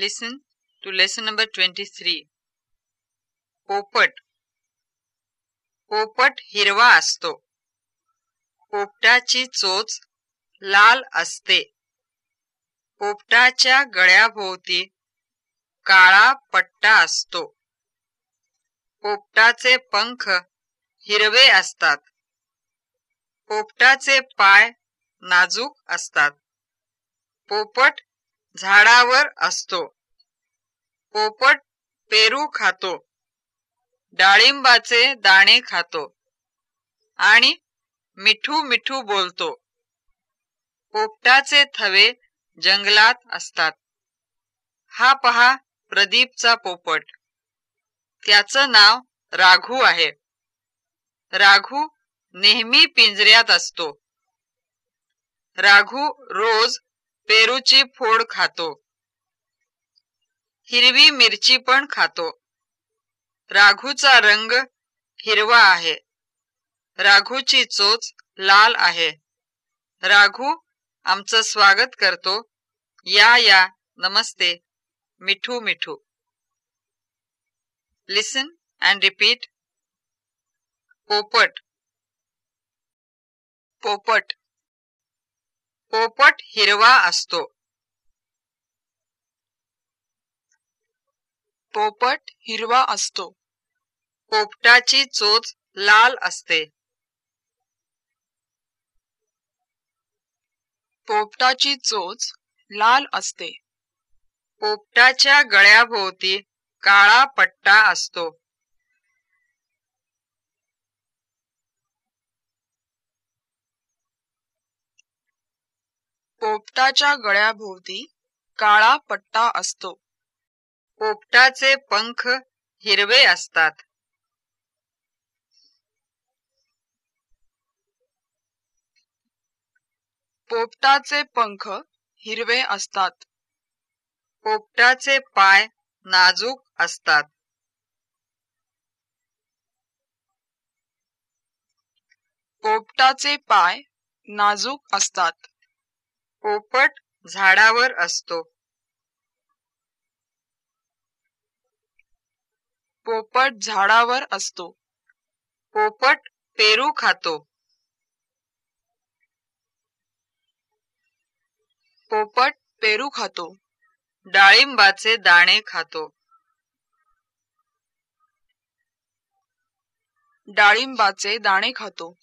Listen to lesson number 23. पोपट पोपट हिरवा असतो. पोपटाची चोच लाल असते. पोपटाच्या गळ्याभोवती काळा पट्टा असतो. पोपटाचे पंख हिरवे असतात. पोपटाचे पाय नाजूक असतात. पोपट झाडावर असतो. पोपट पेरू खातो. डाळिंबाचे दाणे खातो. आणि मिठू मिठू बोलतो. पोपटाचे थवे जंगलात असतात. हा पहा प्रदीपचा पोपट. त्याचं नाव राघू आहे. राघू नेहमी पिंजऱ्यात असतो. राघू रोज पेरूची फोड खातो. हिरवी मिरची पण खातो. राघूचा रंग हिरवा आहे. राघूची चोच लाल आहे. राघू आमचं स्वागत करतो. या या नमस्ते. मिठू मिठू. लिसन अँड रिपीट पोपट. पोपट. पोपट हिरवा असतो. पोपट हिरवा असतो. पोपटाची चोच लाल असते. पोपटाची चोच लाल असते. पोपटाच्या गळ्याभोवती काळा पट्टा असतो. पोपटाच्या गळ्याभोवती काळा पट्टा असतो. पोपटाचे पंख हिरवे असतात. पोपटाचे पंख हिरवे असतात. पोपटाचे पाय नाजूक असतात. पोपटाचे पाय नाजूक असतात. पोपट झाडावर असतो. पोपट झाडावर असतो. पोपट पेरू खातो. पोपट पेरू खातो. डाळिंबाचे दाणे खातो. डाळिंबाचे दाणे खातो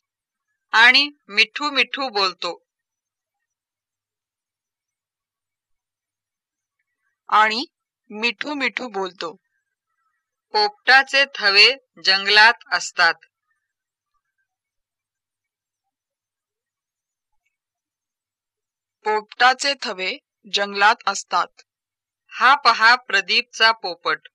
आणि मिठू मिठू बोलतो. आणि मिठू मिठू बोलतो. पोपटाचे थवे जंगलात असतात. पोपटाचे थवे जंगलात असतात. हा पहा प्रदीपचा पोपट.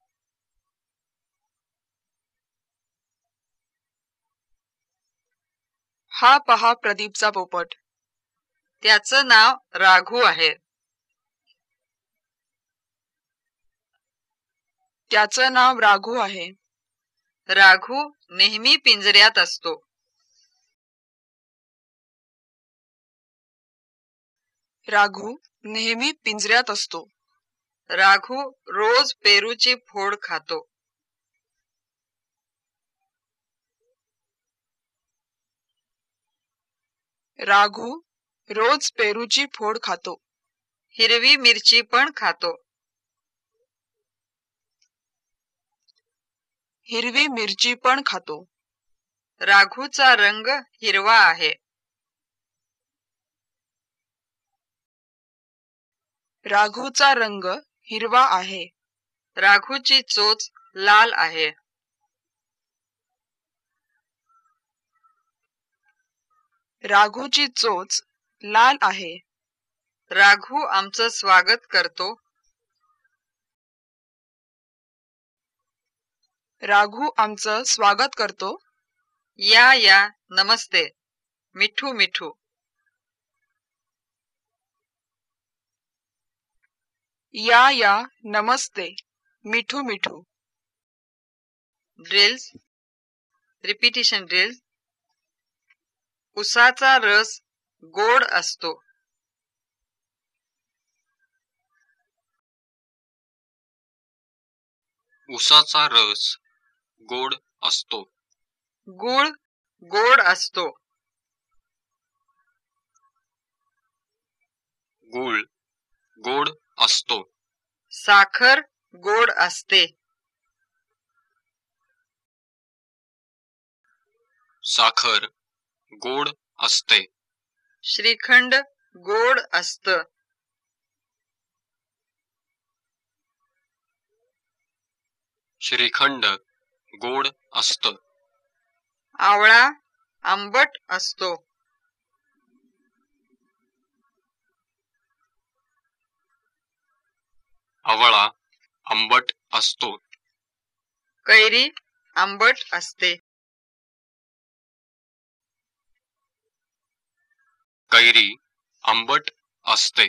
हा पहा प्रदीपचा पोपट. त्याचं नाव राघू आहे. त्याचं नाव राघू आहे. राघू नेहमी पिंजऱ्यात असतो. राघू नेहमी पिंजऱ्यात असतो. राघू रोज पेरूची फोड खातो. राघू रोज पेरूची फोड खातो. हिरवी मिरची पण खातो. हिरवी मिरची पण खातो. राघूचा रंग हिरवा आहे. राघूचा रंग हिरवा आहे. राघूची चोच लाल आहे. राघूची चोच लाल आहे. राघू आमचं स्वागत करतो. राघू आमचं स्वागत करतो. या या नमस्ते. मिठू मिठू. या या नमस्ते. मिठू मिठू. ड्रिल्स रिपिटेशन ड्रिल्स उसाचा रस गोड असतो. उसाचा रस गोड असतो. गुळ गोड असतो. गुळ गोड असतो. साखर गोड असते. साखर गोड असते. श्रीखंड गोड असत. श्रीखंड गोड असत. आवळा आंबट असतो. आवळा आंबट असतो. कैरी आंबट असते. कैरी आंबट असते.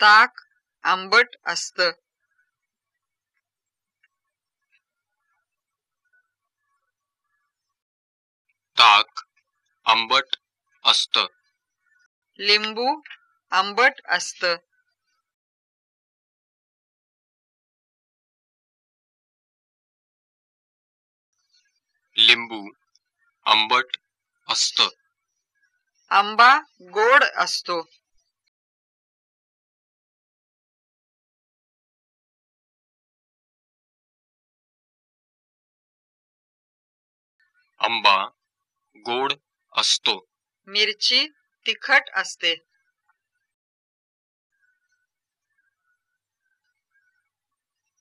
ताक आंबट असत. ताक आंबट असत. लिंबू आंबट असत. लिंबू आंबट असत. आंबा गोड असतो. आंबा गोड असतो. मिरची तिखट असते.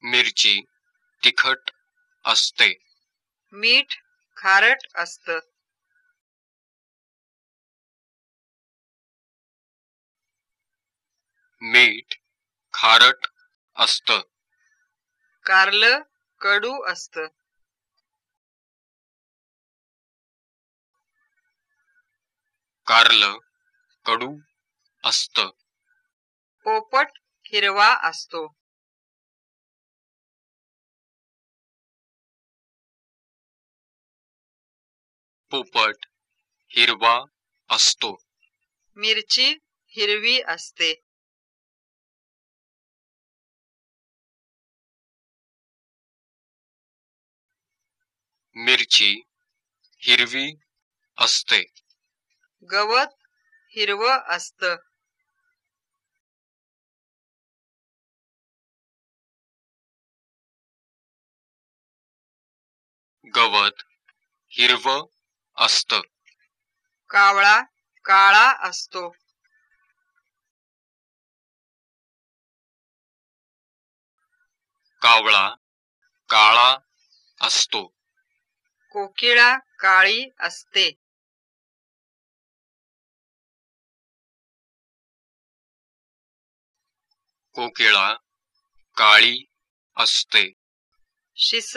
मिरची तिखट असते. मीठ खारट असत. मीठ खारट असत. कारलं कडू असत. कारलं कडू असत. पोपट हिरवा असतो. पोपट हिरवा असतो. मिरची हिरवी असते. मिरची हिरवी असते. गवत हिरव असत. गवत हिरव असत. कावळा काळा असतो. कावळा काळा असतो. कोकिळा काळी असते. कोकिळा काळी असते. शिस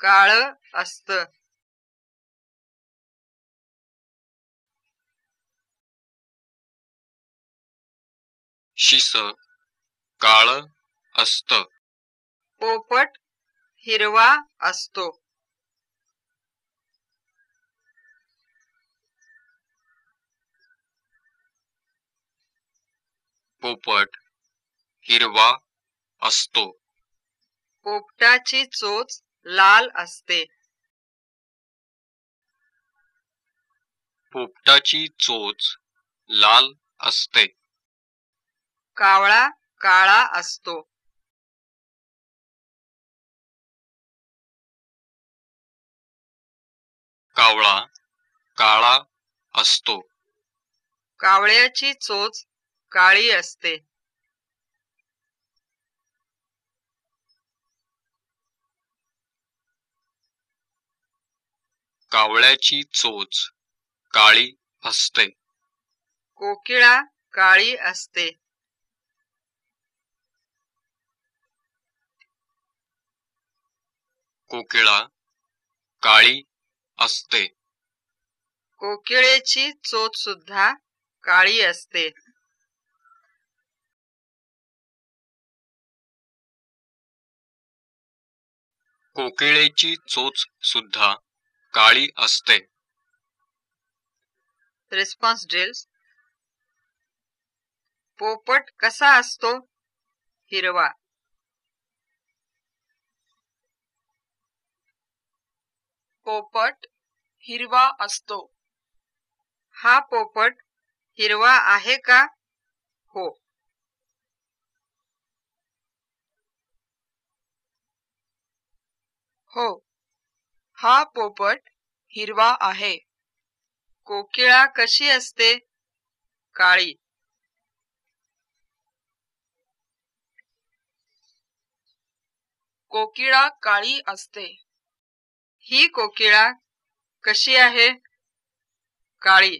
काळ असत. शिस काळ असत. पोपट हिरवा असतो. पोपट हिरवा असतो. पोपटाची चोच लाल असते. पोपटाची चोच लाल असते. कावळा काळा असतो. कावळा काळा असतो. कावळ्याची चोच काळी असते. कावळ्याची चोच काळी असते. कोकिळा काळी असते. कोकिळा काळी असते. कोकिळेची चोच सुद्धा काळी असते. कोकिळेची चोच सुद्धा काळी असते. रिस्पॉन्स ड्रिल्स पोपट कसा असतो? हिरवा. पोपट हिरवा असतो. हा पोपट हिरवा आहे का? हो. हो. हा पोपट हिरवा आहे. कोकिळा कशी असते? काळी. कोकिळा काळी असते. ही कोकिळा कशी आहे? काळी.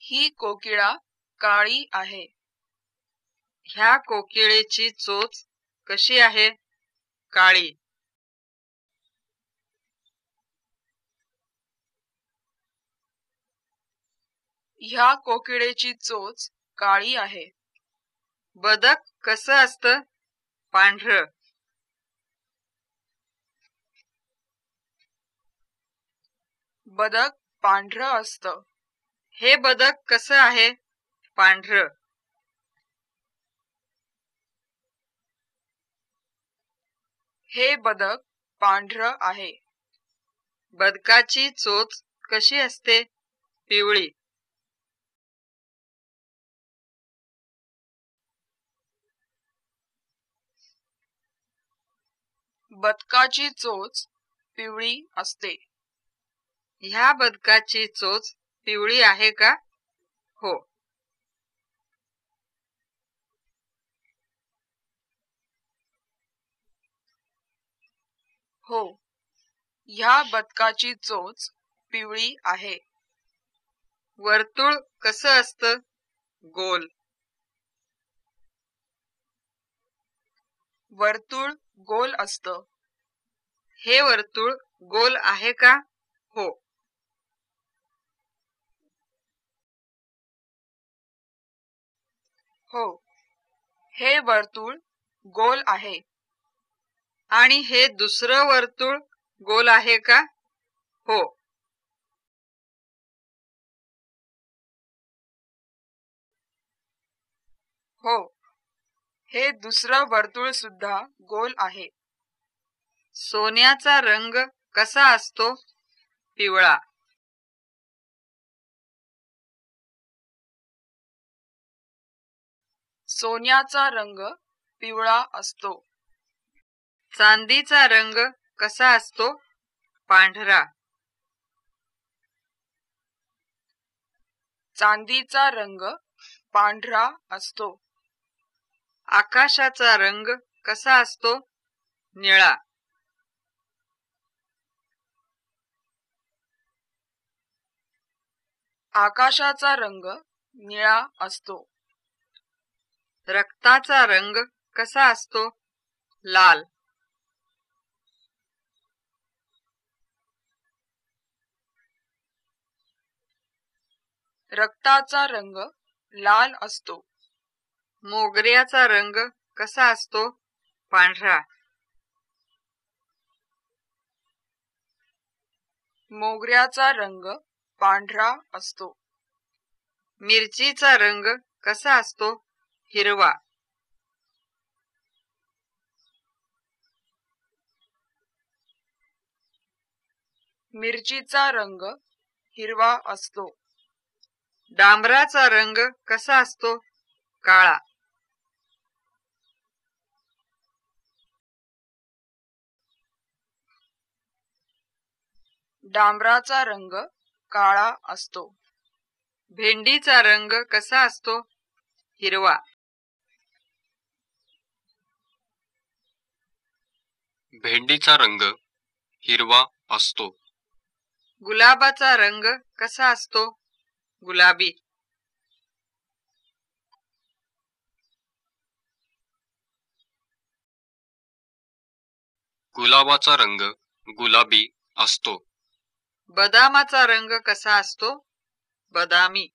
ही कोकिळा काळी आहे. ह्या कोकिळेची चोच कशी आहे? काळी. ह्या कोकिळेची चोच काळी आहे. बदक कसं असतं? पांढर. बदक पांढर असतं. हे बदक कसं आहे? पांढर. हे बदक पांढरं आहे. बदकाची चोच कशी असते? पिवळी. बदकाची चोच पिवळी असते. ह्या बदकाची चोच पिवळी आहे का हो हो. ह्या बदकाची चोच पिवळी आहे. वर्तुळ कसं असतं? गोल. वर्तुळ गोल असतं. हे वर्तुळ गोल आहे का? हो. हो. हे वर्तुळ गोल आहे. आणि हे दुसरं वर्तुळ गोल आहे का? हो. हो. हे दुसरं वर्तुळ सुद्धा गोल आहे. सोन्याचा रंग कसा असतो? पिवळा. सोन्याचा रंग पिवळा असतो. चांदीचा रंग कसा असतो? पांढरा. चांदीचा रंग पांढरा असतो. आकाशाचा रंग कसा असतो? निळा. आकाशाचा रंग निळा असतो. रक्ताचा रंग कसा असतो? लाल. रक्ताचा रंग लाल असतो. मोगऱ्याचा रंग कसा असतो? पांढरा. मोगऱ्याचा रंग पांढरा असतो. मिरचीचा रंग कसा असतो? हिरवा. मिरचीचा रंग हिरवा असतो. डांबराचा रंग कसा असतो? काळा. डांबराचा रंग काळा असतो. भेंडीचा रंग कसा असतो? हिरवा. भेंडीचा रंग हिरवा असतो. गुलाबाचा रंग कसा असतो? गुलाबी. गुलाबाचा रंग गुलाबी असतो. बदामाचा रंग कसा असतो? बदामी.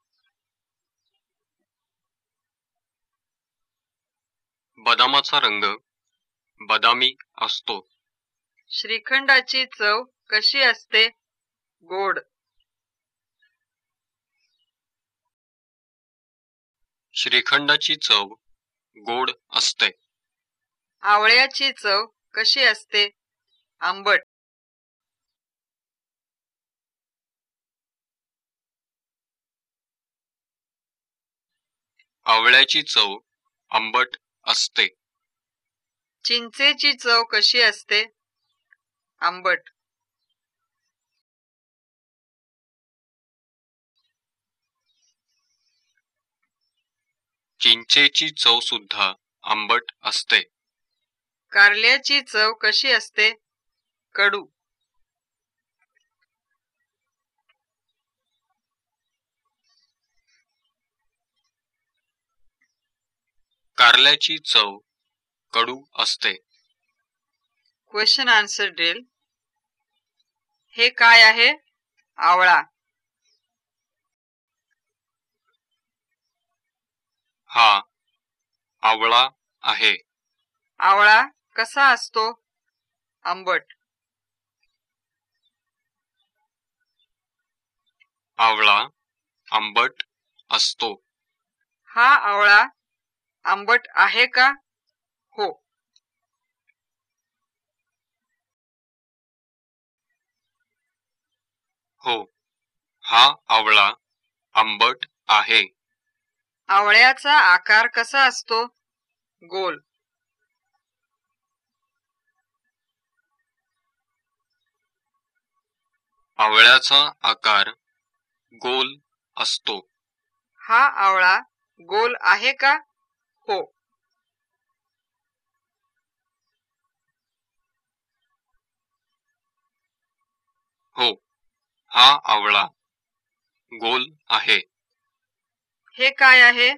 बदामाचा रंग बदामी असतो. श्रीखंडाची चव कशी असते? गोड. श्रीखंडाची चव गोड असते. आवळ्याची चव कशी असते? आंबट. आवळ्याची चव आंबट असते. चिंचेची चव कशी असते? आंबट. चिंचेची चव सुद्धा आंबट असते. कारल्याची चव कशी असते? कडू. कारल्याची चव कडू असते. क्वेश्चन आन्सर ड्रिल हे काय आहे? आवळा. हा आवळा आहे. आवळा कसा असतो? आंबट. आवळा आंबट असतो. हा आवळा आंबट आहे का? हो. हो हा आवळा आंबट आहे. आवळ्याचा आकार कसा असतो? गोल. आवळ्याचा आकार गोल असतो. हा आवळा गोल आहे का? हो. हो हा आवळा गोल आहे. हे काय आहे?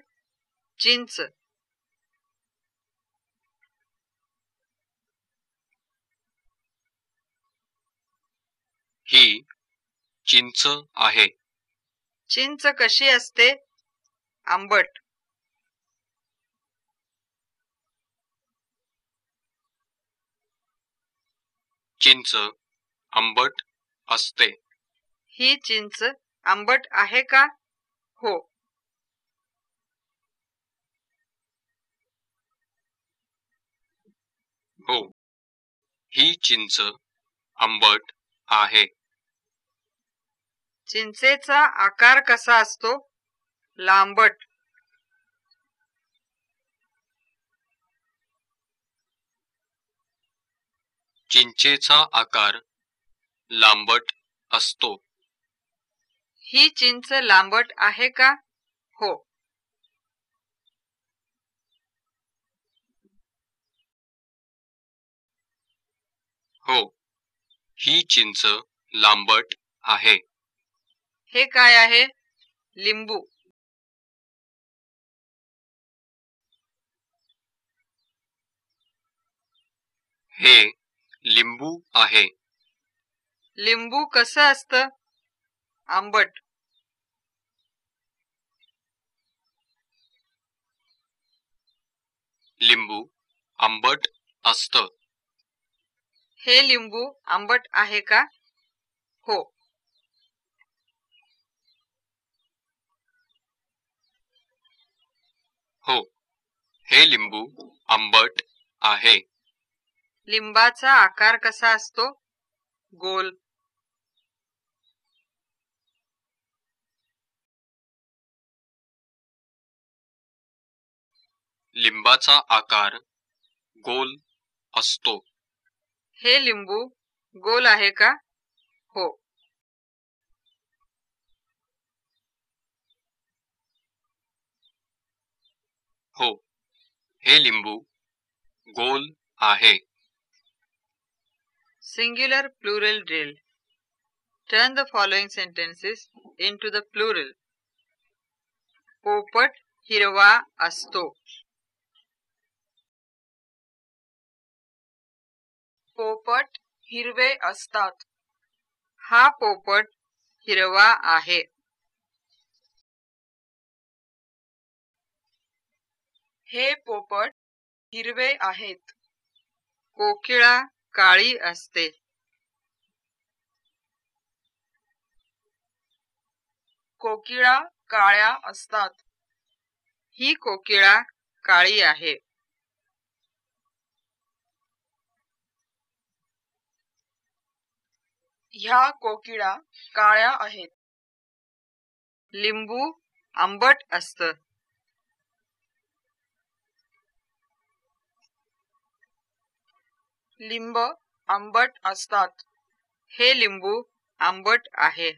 चिंच. ही चिंच आहे. चिंच कशी असते? आंबट. चिंच आंबट असते. ही चिंच आंबट आहे का? हो. हो. ही चिंच आंबट आहे. चिंचेचा आकार कसा असतो? लांबट. चिंचेचा आकार लांबट असतो. ही चिंच लांबट आहे का? हो. हो ही चिंच लांबट आहे. हे काय आहे? लिंबू. हे लिंबू आहे. लिंबू कसं असतं? आंबट. लिंबू आंबट असतं. हे लिंबू आंबट आहे का? हो. हो. हे लिंबू आंबट आहे. लिंबाचा आकार कसा असतो? गोल. लिंबाचा आकार गोल असतो. हे लिंबू गोल आहे का? हो. हो. हे लिंबू गोल आहे. Singular plural drill turn the following sentences into the plural पोपट हिरवा असतो. पोपट हिरवे असतात. हा पोपट हिरवा आहे. हे पोपट हिरवे आहेत. कोकिळा काळी असते. कोकिळा काळ्या असतात. ही कोकिळा काळी आहे. ह्या कोकिळा काळ्या आहेत. लिंबू आंबट असत. लिंब आंबट असतात. हे लिंबू आंबट आहे.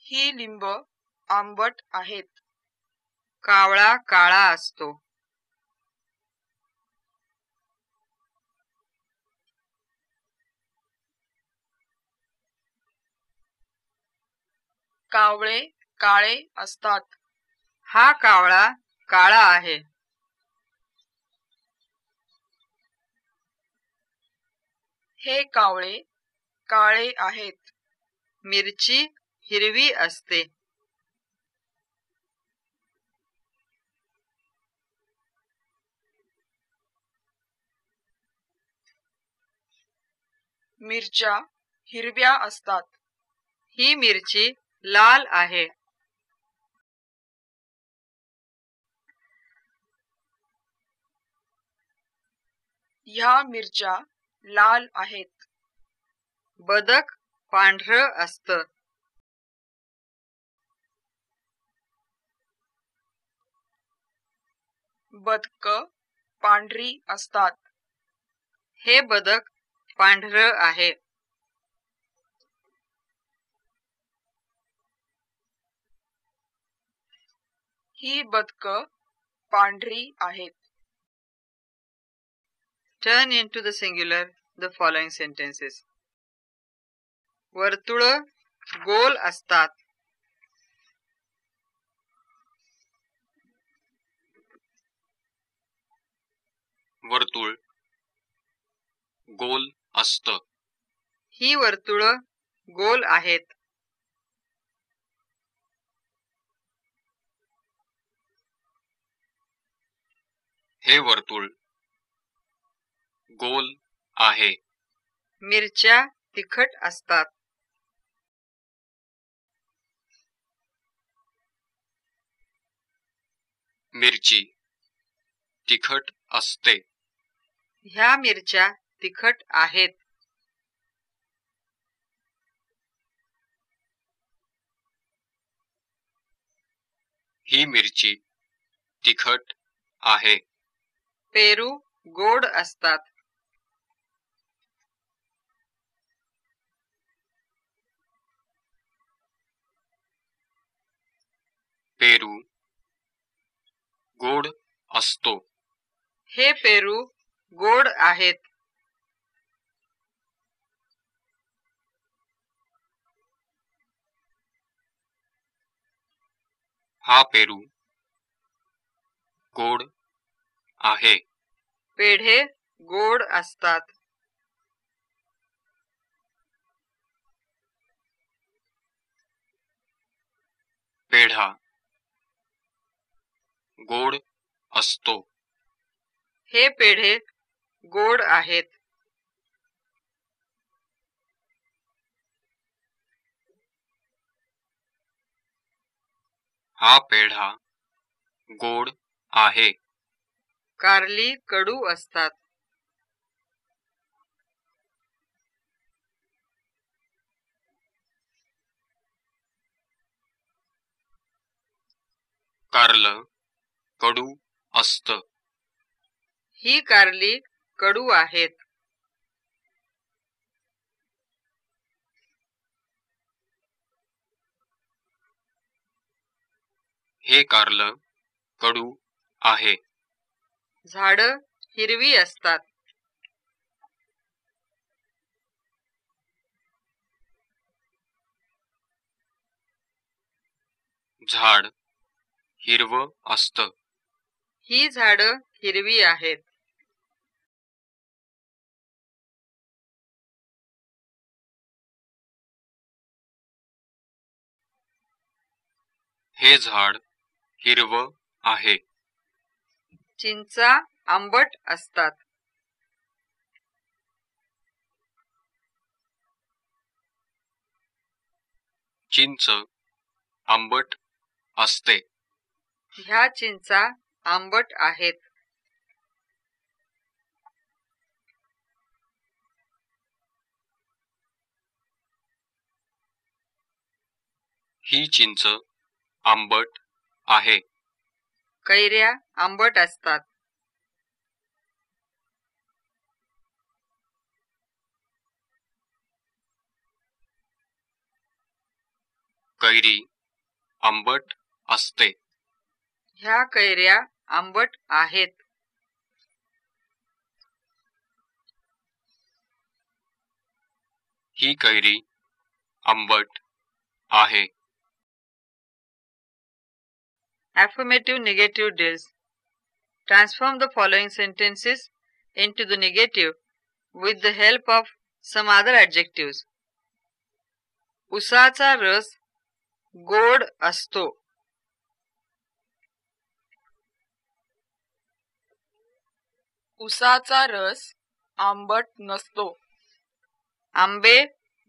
ही लिंब आंबट आहेत. कावळा काळा असतो. कावळे काळे असतात. हा कावळा काळा आहे. हे कावळे काळे आहेत. मिरची हिरवी असते. मिरच्या हिरव्या असतात. ही मिरची लाल आहे. ह्या मिरच्या लाल आहेत. बदक पांढर असत. बदक पांढरी असतात. हे बदक पांढर आहे. ही बदक पांढरी आहेत. Turn into the singular the following sentences वर्तुळ गोल असतात. वर्तुळ गोल असत. ही वर्तुळ गोल आहेत. हे वर्तुळ गोल आहे. मिरच्या तिखट असतात. मिरची तिखट असते. ह्या मिरच्या तिखट आहेत. ही मिरची तिखट आहे. पेरू गोड असतात. पेरू गोड असतो. हे पेरू गोड आहेत. हा पेरू गोड आहे. पेढे गोड असतात. पेढा गोड असतो. हे पेढे गोड आहेत. हा पेढा गोड आहे. कारली कडू असतात. कारलं कडू असत. ही कारली कडू आहेत. हे कारलं कडू आहे. झाड हिरवी असतात. झाड हिरव असत. ही झाड हिरवी आहेत. हे झाड हिरव आहे. चिंचा आंबट असतात. चिंच आंबट असते. ह्या चिंचा आंबट आहेत. ही चिंच आंबट आहे. कैऱ्या आंबट असतात. कैरी आंबट असते. ह्या कैऱ्या आंबट आहेत. ही कैरी आंबट आहे. Affirmative negative deals. Transform the following sentences into the negative with the help of some other adjectives. उसाचा रस गोड असतो उसाचा रस आंबट नसतो आंबे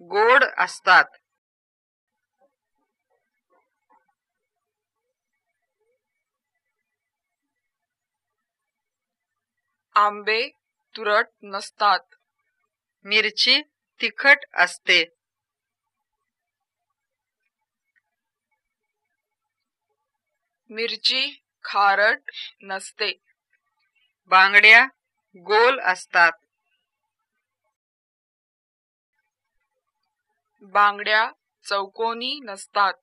गोड असतात आंबे तुरट नसतात. मिरची तिखट असते. मिरची खारट नसते. बांगड्या गोल असतात. बांगड्या चौकोनी नसतात.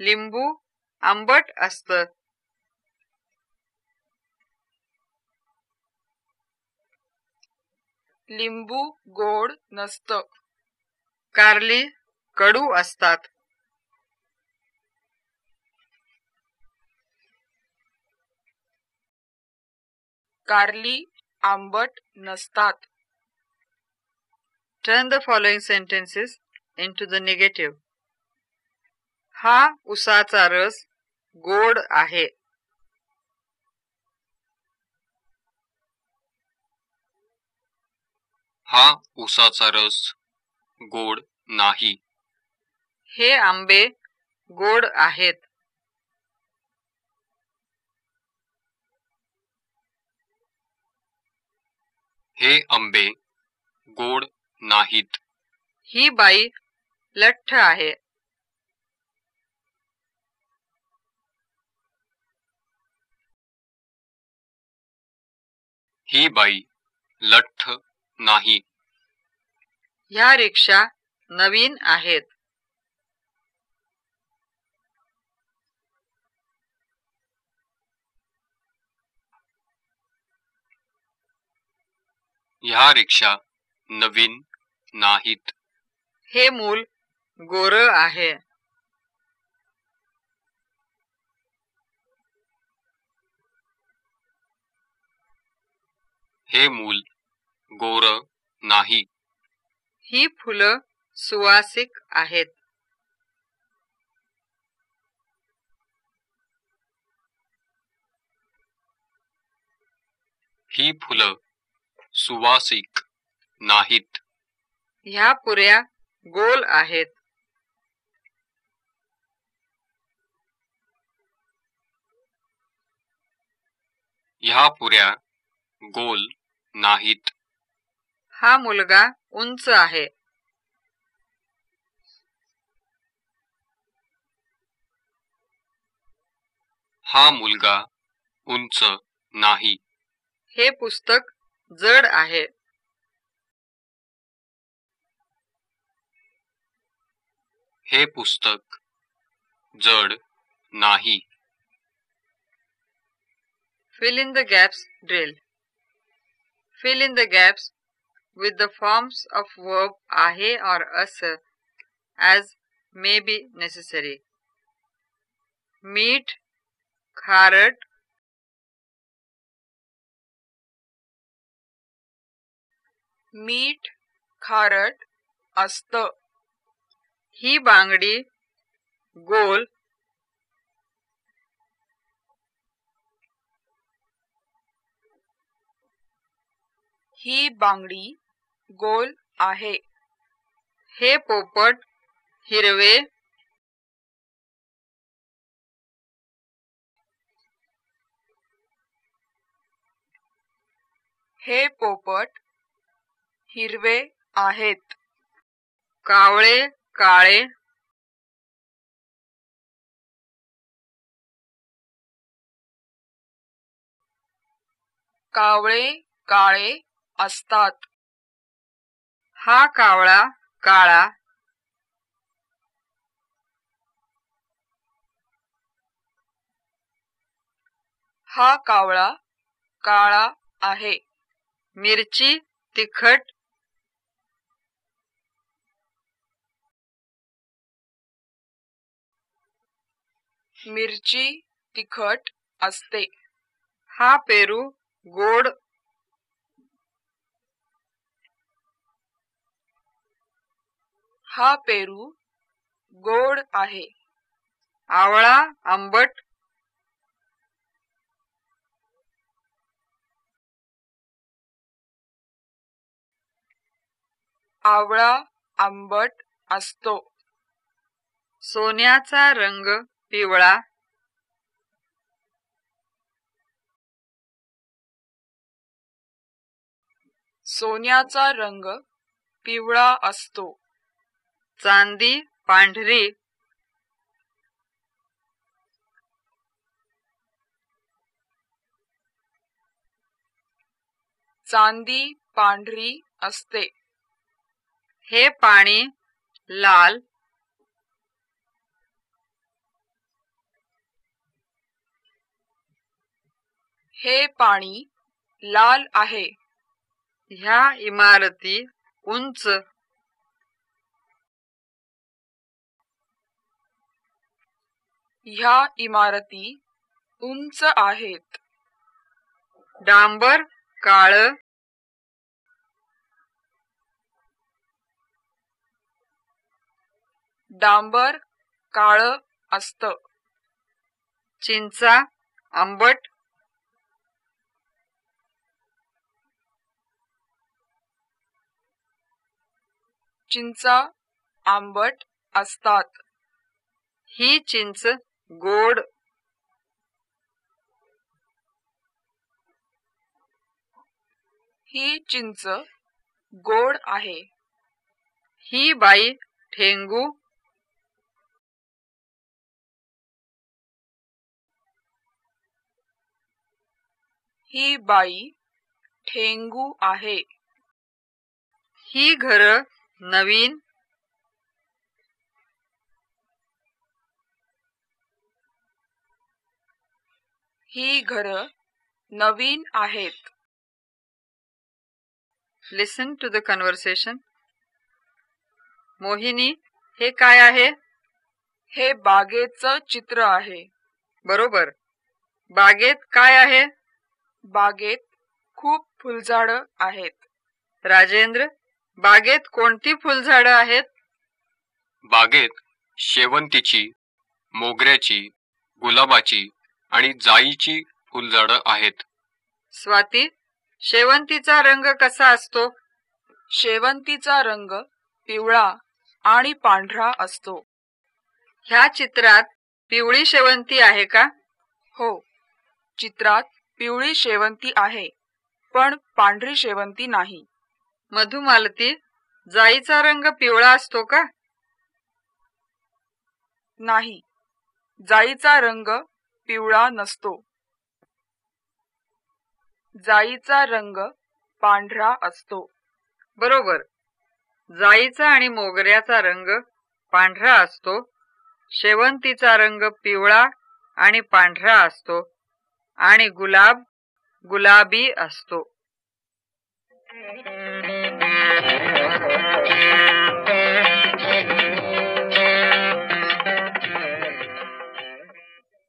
लिंबू आंबट असतं. लिंबू गोड नसत. कारली कडू असतात. कारली आंबट नसतात. Turn the following sentences into the negative हा उसाचा रस गोड आहे. हा उसाचा रस गोड नाही. हे आंबे गोड आहेत. हे आंबे गोड नाहीत. ही बाई लठ्ठ आहे. ही बाई लठ्ठ नाही. ह्या रिक्षा नवीन आहेत. ह्या रिक्षा नवीन नाहीत. हे मूल गोर आहे. हे मूल गोर नाही. ही फुलं सुवासिक आहेत. ही फुलं सुवासिक नाहीत. ह्या पुऱ्या गोल आहेत. ह्या पुऱ्या गोल नाहीत. हा मुलगा उंच आहे. हा मुलगा उंच नाही. हे पुस्तक जड आहे. हे पुस्तक जड नाही. Fill in the gaps drill. Fill in the gaps with the forms of verb ahe or as as may be necessary. Meat, खारट, मीठ खारट असत ही बांगडी गोल ही बांगडी गोल आहे. हे पोपट हिरवे हे पोपट हिरवे आहेत. कावळे काळे कावळे काळे असतात. हा कावळा काळा. हा कावळा काळा आहे. मिरची तिखट मिरची तिखट असते. हा पेरू गोड हा पेरू गोड आहे. आवळा आंबट. आवळा आंबट असतो. सोन्याचा रंग पिवळा. सोन्याचा रंग पिवळा असतो. चांदी पांढरी. चांदी पांढरी असते. हे पाणी लाल. हे पाणी लाल आहे. ह्या इमारती उंच ह्या इमारती उंच आहेत. डांबर काळ. डांबर काळ असत. चिंचा आंबट. चिंचा आंबट असतात. ही चिंच गोड. ही चिंच गोड आहे. ही बाई ठेंगू. ही बाई ठेंगू आहे. ही घर नवीन ही घर नवीन आहेत. Listen to the conversation Mohini हे काय आहे? हे बागेचं चित्र आहे. बरोबर. बागेत काय आहे? बागेत खूप फुलझाडं आहेत. राजेंद्र बागेत कोणती फुलझाडं आहेत? बागेत शेवंतीची मोगऱ्याची गुलाबाची आणि जाईची फुलझाडं आहेत. स्वाती शेवंतीचा रंग कसा असतो? शेवंतीचा रंग पिवळा आणि पांढरा असतो. ह्या चित्रात पिवळी शेवंती आहे का? हो चित्रात पिवळी शेवंती आहे पण पांढरी शेवंती नाही. मधुमालती जाईचा रंग पिवळा असतो का? नाही जाईचा रंग पिवळा नसतो. जाईचा रंग पांढरा असतो. बरोबर. जाईचा आणि मोगऱ्याचा रंग पांढरा असतो. शेवंतीचा रंग पिवळा आणि पांढरा असतो. आणि गुलाब गुलाबी असतो.